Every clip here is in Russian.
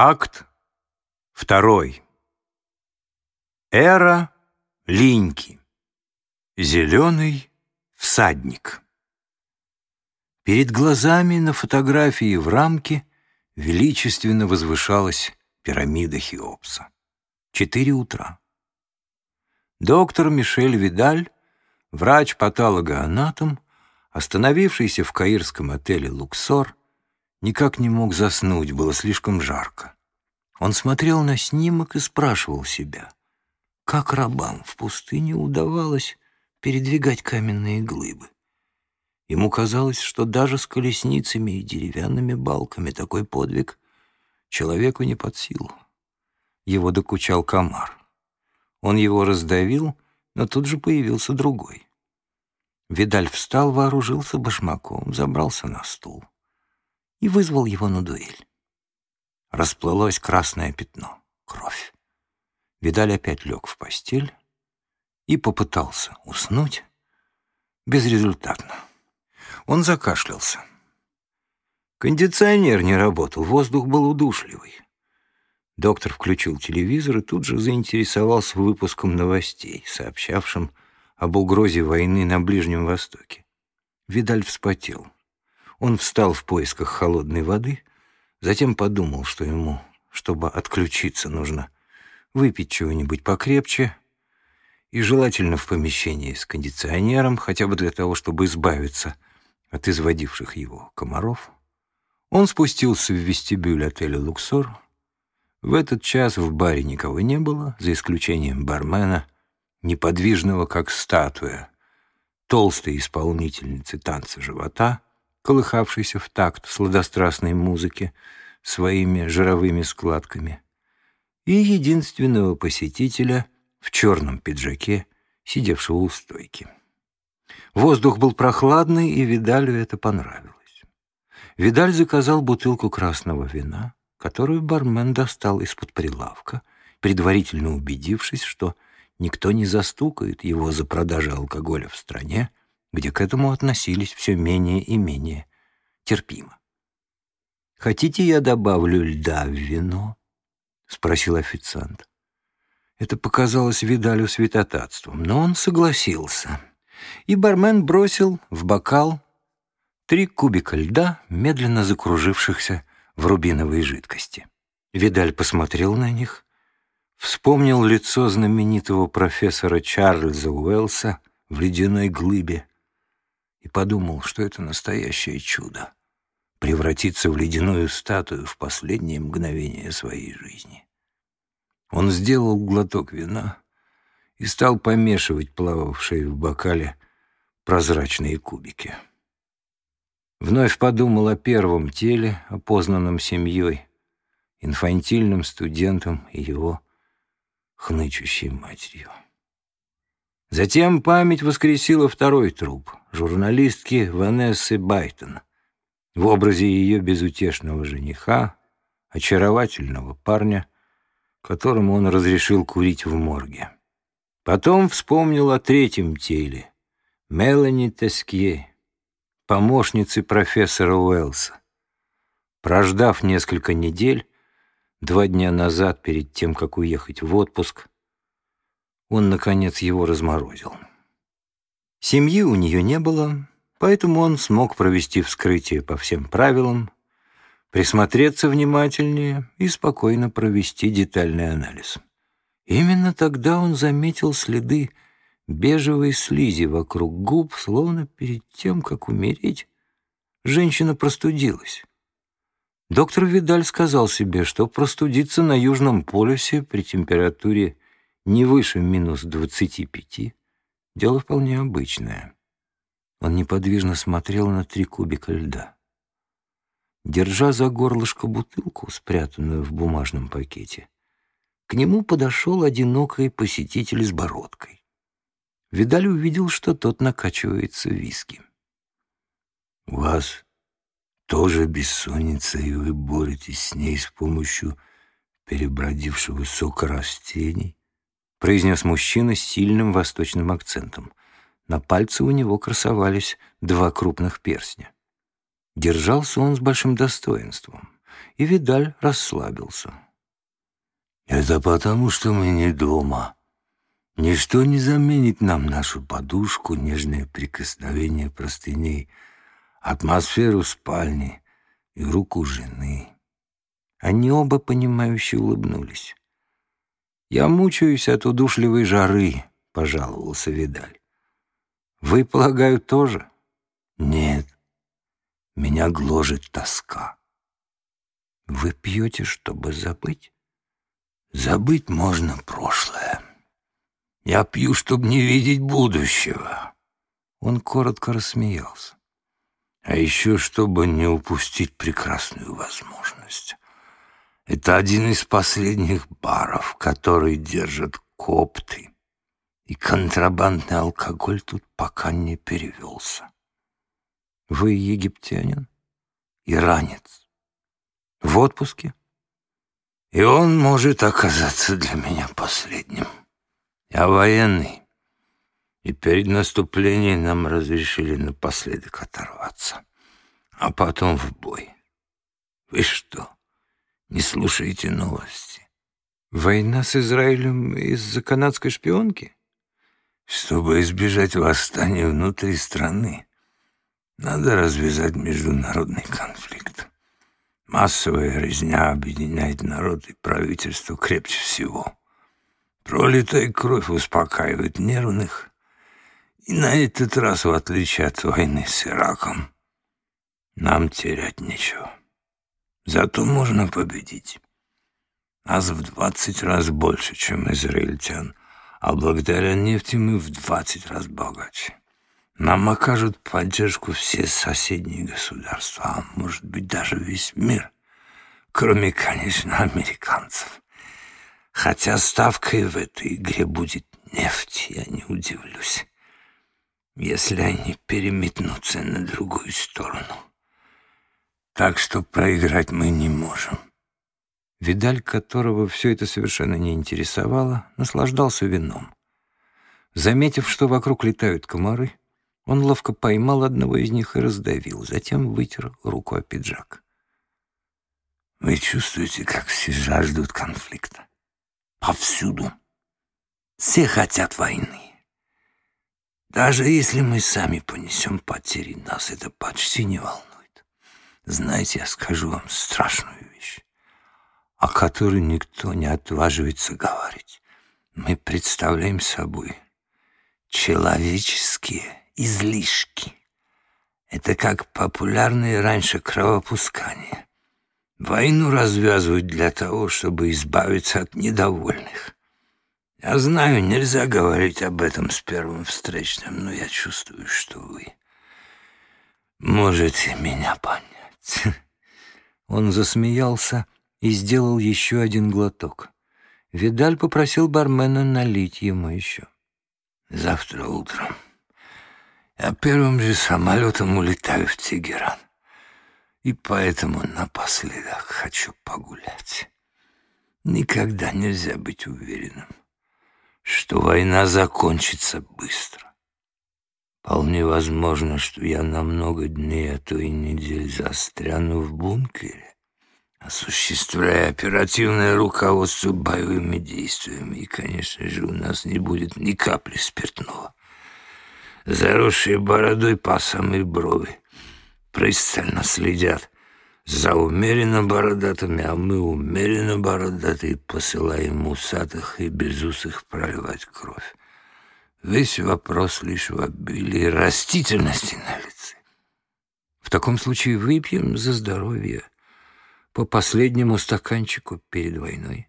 Акт второй. Эра Линьки. Зеленый всадник. Перед глазами на фотографии в рамке величественно возвышалась пирамида Хеопса. Четыре утра. Доктор Мишель Видаль, врач-патологоанатом, остановившийся в каирском отеле «Луксор», никак не мог заснуть, было слишком жарко. Он смотрел на снимок и спрашивал себя, как рабам в пустыне удавалось передвигать каменные глыбы. Ему казалось, что даже с колесницами и деревянными балками такой подвиг человеку не под силу. Его докучал комар. Он его раздавил, но тут же появился другой. Видаль встал, вооружился башмаком, забрался на стул и вызвал его на дуэль. Расплылось красное пятно, кровь. Видаль опять лег в постель и попытался уснуть безрезультатно. Он закашлялся. Кондиционер не работал, воздух был удушливый. Доктор включил телевизор и тут же заинтересовался выпуском новостей, сообщавшим об угрозе войны на Ближнем Востоке. Видаль вспотел. Он встал в поисках холодной воды, затем подумал, что ему, чтобы отключиться, нужно выпить чего-нибудь покрепче и желательно в помещении с кондиционером, хотя бы для того, чтобы избавиться от изводивших его комаров. Он спустился в вестибюль отеля «Луксор». В этот час в баре никого не было, за исключением бармена, неподвижного, как статуя, толстой исполнительницы танца живота — колыхавшийся в такт сладострастной музыки своими жировыми складками, и единственного посетителя в черном пиджаке, сидевшего у стойки. Воздух был прохладный, и Видалю это понравилось. Видаль заказал бутылку красного вина, которую бармен достал из-под прилавка, предварительно убедившись, что никто не застукает его за продажей алкоголя в стране, где к этому относились все менее и менее терпимо. «Хотите, я добавлю льда в вино?» — спросил официант. Это показалось Видалю святотатством, но он согласился. И бармен бросил в бокал три кубика льда, медленно закружившихся в рубиновой жидкости. Видаль посмотрел на них, вспомнил лицо знаменитого профессора Чарльза Уэллса в ледяной глыбе, и подумал, что это настоящее чудо — превратиться в ледяную статую в последнее мгновение своей жизни. Он сделал глоток вина и стал помешивать плававшие в бокале прозрачные кубики. Вновь подумал о первом теле, опознанном семьей, инфантильным студентом и его хнычущей матерью. Затем память воскресила второй труп — журналистки Ванессы Байтон в образе ее безутешного жениха, очаровательного парня, которому он разрешил курить в морге. Потом вспомнил о третьем теле — Мелани Тескье, помощницы профессора Уэллса. Прождав несколько недель, два дня назад, перед тем, как уехать в отпуск, он, наконец, его разморозил. Семьи у нее не было, поэтому он смог провести вскрытие по всем правилам, присмотреться внимательнее и спокойно провести детальный анализ. Именно тогда он заметил следы бежевой слизи вокруг губ, словно перед тем, как умереть, женщина простудилась. Доктор Видаль сказал себе, что простудиться на Южном полюсе при температуре не выше минус двадцати пяти, дело вполне обычное. Он неподвижно смотрел на три кубика льда. Держа за горлышко бутылку, спрятанную в бумажном пакете, к нему подошел одинокий посетитель с бородкой. Видаль увидел, что тот накачивается виски. «У вас тоже бессонница, и вы боретесь с ней с помощью перебродившего сока растений?» — произнес мужчина с сильным восточным акцентом. На пальце у него красовались два крупных перстня. Держался он с большим достоинством. и Видаль расслабился. «Это потому, что мы не дома. Ничто не заменит нам нашу подушку, нежное прикосновение простыней, атмосферу спальни и руку жены». Они оба, понимающе улыбнулись. «Я мучаюсь от удушливой жары», — пожаловался Видаль. «Вы, полагаю, тоже?» «Нет, меня гложет тоска». «Вы пьете, чтобы забыть?» «Забыть можно прошлое. Я пью, чтобы не видеть будущего». Он коротко рассмеялся. «А еще, чтобы не упустить прекрасную возможность». Это один из последних баров, который держат копты. И контрабандный алкоголь тут пока не перевелся. Вы египтянин? Иранец. В отпуске? И он может оказаться для меня последним. Я военный, и перед наступлением нам разрешили напоследок оторваться, а потом в бой. Вы что, не слушаете новости. Война с Израилем из-за канадской шпионки? Чтобы избежать восстания внутри страны, надо развязать международный конфликт. Массовая резня объединяет народ и правительство крепче всего. Пролитая кровь успокаивает нервных, и на этот раз, в отличие от войны с Ираком, нам терять нечего. Зато можно победить. Нас в двадцать раз больше, чем израильтян, а благодаря нефти мы в двадцать раз богаче. Нам окажут поддержку все соседние государства, а может быть даже весь мир, кроме, конечно, американцев. Хотя ставкой в этой игре будет нефть, я не удивлюсь, если они переметнутся на другую сторону. Так что проиграть мы не можем. Видаль, которого все это совершенно не интересовало, наслаждался вином. Заметив, что вокруг летают комары, он ловко поймал одного из них и раздавил, затем вытер руку о пиджак. «Вы чувствуете, как все жаждут конфликта? Повсюду. Все хотят войны. Даже если мы сами понесем потери, нас это почти не волнует. Знаете, я скажу вам страшную вещь, о которой никто не отваживается говорить. Мы представляем собой человеческие излишки. Это как популярные раньше кровопускания. Войну развязывают для того, чтобы избавиться от недовольных. Я знаю, нельзя говорить об этом с первым встречным, но я чувствую, что вы можете меня понять. Он засмеялся и сделал еще один глоток. Видаль попросил бармена налить ему еще. «Завтра утром я первым же самолетом улетаю в Тегеран, и поэтому напоследок хочу погулять. Никогда нельзя быть уверенным, что война закончится быстро. Вполне возможно, что я на много дней, а то и недель застряну в бункере, осуществляя оперативное руководство боевыми действиями. И, конечно же, у нас не будет ни капли спиртного. Заросшие бородой по самой брови пристально следят за умеренно бородатыми, а мы умеренно бородатые посылаем усатых и безусых проливать кровь. Весь вопрос лишь в обилии растительности на лице. В таком случае выпьем за здоровье по последнему стаканчику перед войной.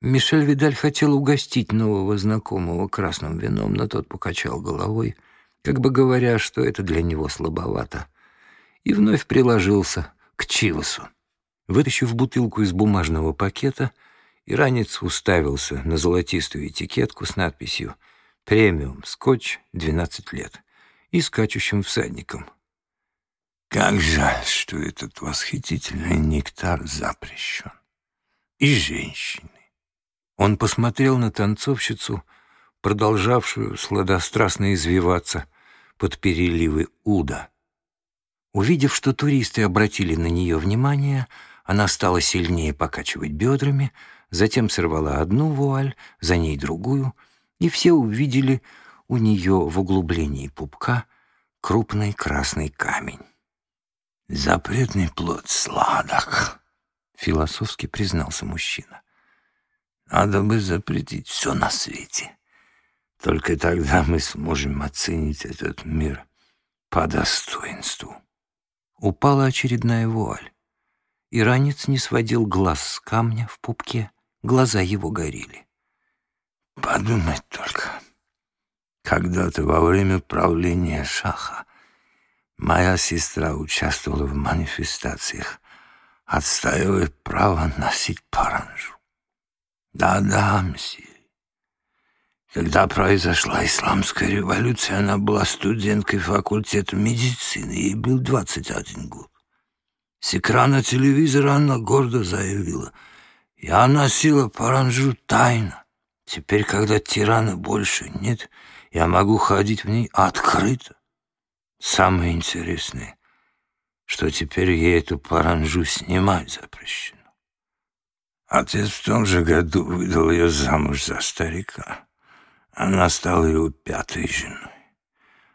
Мишель Видаль хотел угостить нового знакомого красным вином, но тот покачал головой, как бы говоря, что это для него слабовато, и вновь приложился к Чивасу. Вытащив бутылку из бумажного пакета, иранец уставился на золотистую этикетку с надписью «Связь» премиум, скотч 12 лет и скачущим всадником. Как жаль, что этот восхитительный нектар запрещен. И женщины. Он посмотрел на танцовщицу, продолжавшую сладострастно извиваться под переливы уда. Увидев, что туристы обратили на нее внимание, Она стала сильнее покачивать бедрами, затем сорвала одну вуаль, за ней другую, и все увидели у нее в углублении пупка крупный красный камень. «Запретный плод сладок», — философски признался мужчина. «Надо бы запретить все на свете. Только тогда мы сможем оценить этот мир по достоинству». Упала очередная вуаль. Иранец не сводил глаз с камня в пупке, глаза его горели. «Подумать только. Когда-то во время правления Шаха моя сестра участвовала в манифестациях, отстаивая право носить паранжу. Да-да, мсье. Когда произошла исламская революция, она была студенткой факультета медицины, ей был 21 год. С экрана телевизора она гордо заявила, «Я носила паранжу тайно. Теперь, когда тирана больше нет, я могу ходить в ней открыто. Самое интересное, что теперь ей эту паранжу снимать запрещено. Отец в том же году выдал ее замуж за старика». Она стала его пятой женой.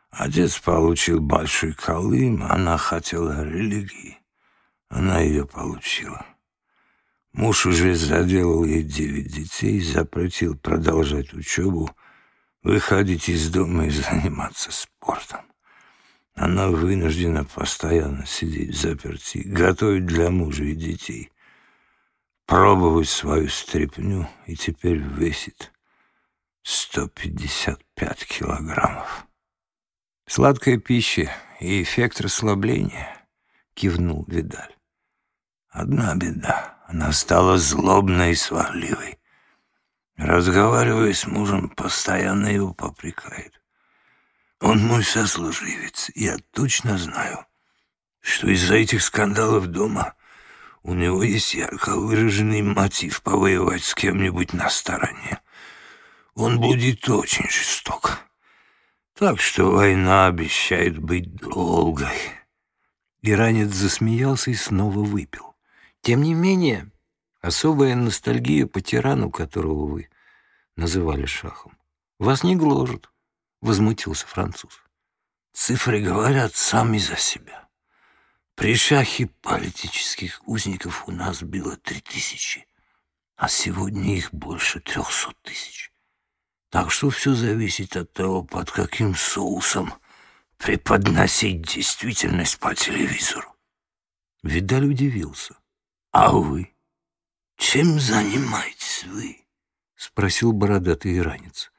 Отец получил большой колым, она хотела религии. Она ее получила. Муж уже заделал ей девять детей, запретил продолжать учебу, выходить из дома и заниматься спортом. Она вынуждена постоянно сидеть в заперти, готовить для мужа и детей, пробовать свою стряпню и теперь весит 155 килограммов. Сладкая пища и эффект расслабления, кивнул Видаль. Одна беда, она стала злобной и сварливой. Разговаривая с мужем, постоянно его попрекает. Он мой сослуживец, я точно знаю, что из-за этих скандалов дома у него есть ярко выраженный мотив повоевать с кем-нибудь на стороне он будет очень жесток. Так что война обещает быть долгой. Иранец засмеялся и снова выпил. Тем не менее, особая ностальгия по тирану, которого вы называли шахом, вас не гложет, — возмутился француз. Цифры говорят сами за себя. При шахе политических узников у нас было три тысячи, а сегодня их больше трехсот тысяч. Так что все зависит от того, под каким соусом преподносить действительность по телевизору. Видаль удивился. «А вы? Чем занимаетесь вы?» — спросил бородатый иранец.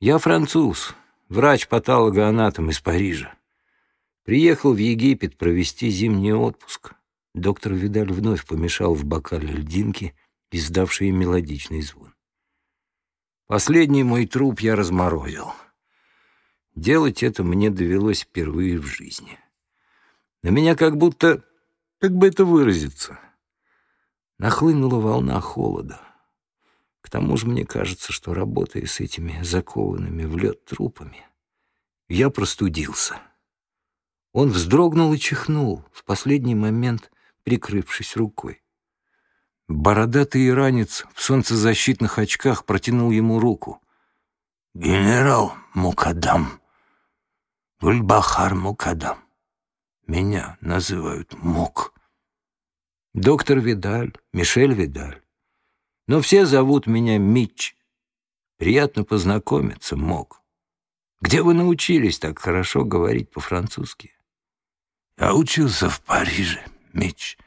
«Я француз, врач-патологоанатом из Парижа. Приехал в Египет провести зимний отпуск». Доктор Видаль вновь помешал в бокале льдинки, издавшие мелодичный звон. Последний мой труп я разморозил. Делать это мне довелось впервые в жизни. На меня как будто, как бы это выразиться, нахлынула волна холода. К тому же мне кажется, что, работая с этими закованными в лед трупами, я простудился. Он вздрогнул и чихнул, в последний момент прикрывшись рукой. Бородатый иранец в солнцезащитных очках протянул ему руку. «Генерал Мукадам, Гульбахар Мукадам. Меня называют Мук». «Доктор Видаль, Мишель Видаль. Но все зовут меня Митч. Приятно познакомиться, Мок. Где вы научились так хорошо говорить по-французски?» «Я учился в Париже, Митч.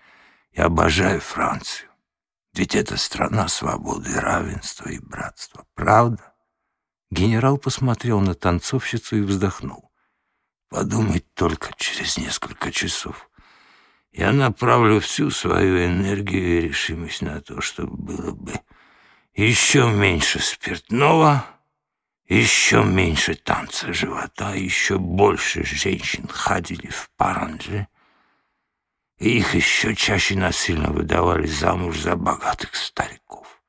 Я обожаю Францию. Ведь это страна свободы, равенства и братства. Правда? Генерал посмотрел на танцовщицу и вздохнул. Подумать только через несколько часов. Я направлю всю свою энергию и решимость на то, чтобы было бы еще меньше спиртного, еще меньше танца живота, еще больше женщин ходили в паранже — и их еще чаще насильно выдавали замуж за богатых стариков.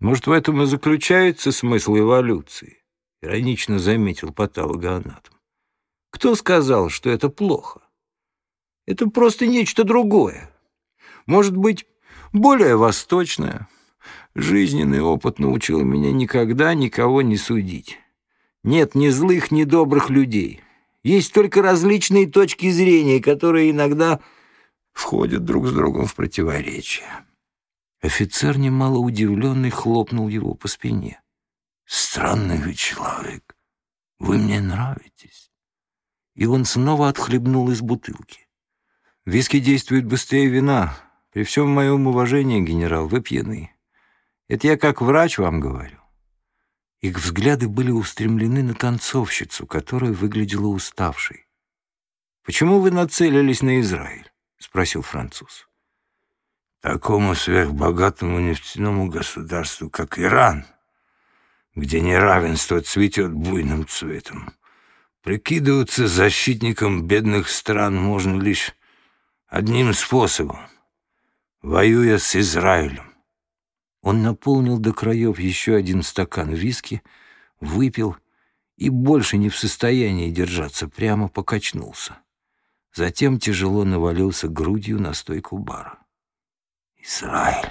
Может, в этом и заключается смысл эволюции, иронично заметил патологоанатом. Кто сказал, что это плохо? Это просто нечто другое. Может быть, более восточная. Жизненный опыт научил меня никогда никого не судить. Нет ни злых, ни добрых людей. Есть только различные точки зрения, которые иногда входят друг с другом в противоречие. Офицер, немало удивленный, хлопнул его по спине. «Странный вы человек. Вы мне нравитесь». И он снова отхлебнул из бутылки. «Виски действует быстрее вина. При всем моем уважении, генерал, вы пьяны. Это я как врач вам говорю». Их взгляды были устремлены на танцовщицу, которая выглядела уставшей. «Почему вы нацелились на Израиль?» — спросил француз. «Такому сверхбогатому нефтяному государству, как Иран, где неравенство цветет буйным цветом, прикидываться защитником бедных стран можно лишь одним способом — воюя с Израилем. Он наполнил до краев еще один стакан виски, выпил и больше не в состоянии держаться, прямо покачнулся. Затем тяжело навалился грудью на стойку бара. «Израиль.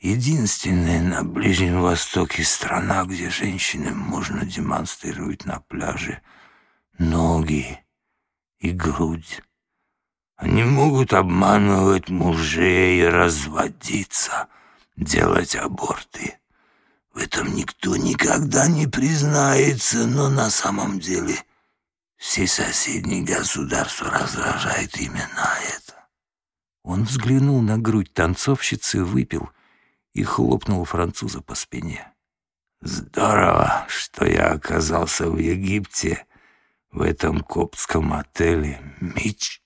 Единственная на Ближнем Востоке страна, где женщинам можно демонстрировать на пляже ноги и грудь. Они могут обманывать мужей и разводиться» делать аборты. В этом никто никогда не признается, но на самом деле все соседние государства раздражает именно это. Он взглянул на грудь танцовщицы, выпил и хлопнул француза по спине. «Здорово, что я оказался в Египте, в этом коптском отеле Мич».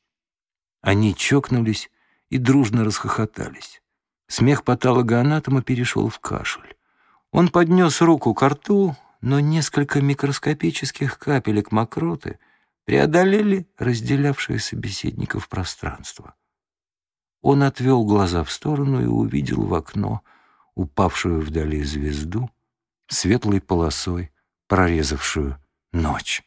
Они чокнулись и дружно расхохотались. Смех патологоанатома перешел в кашель. Он поднес руку к рту, но несколько микроскопических капелек мокроты преодолели разделявшее собеседников пространство. Он отвел глаза в сторону и увидел в окно упавшую вдали звезду, светлой полосой, прорезавшую ночь.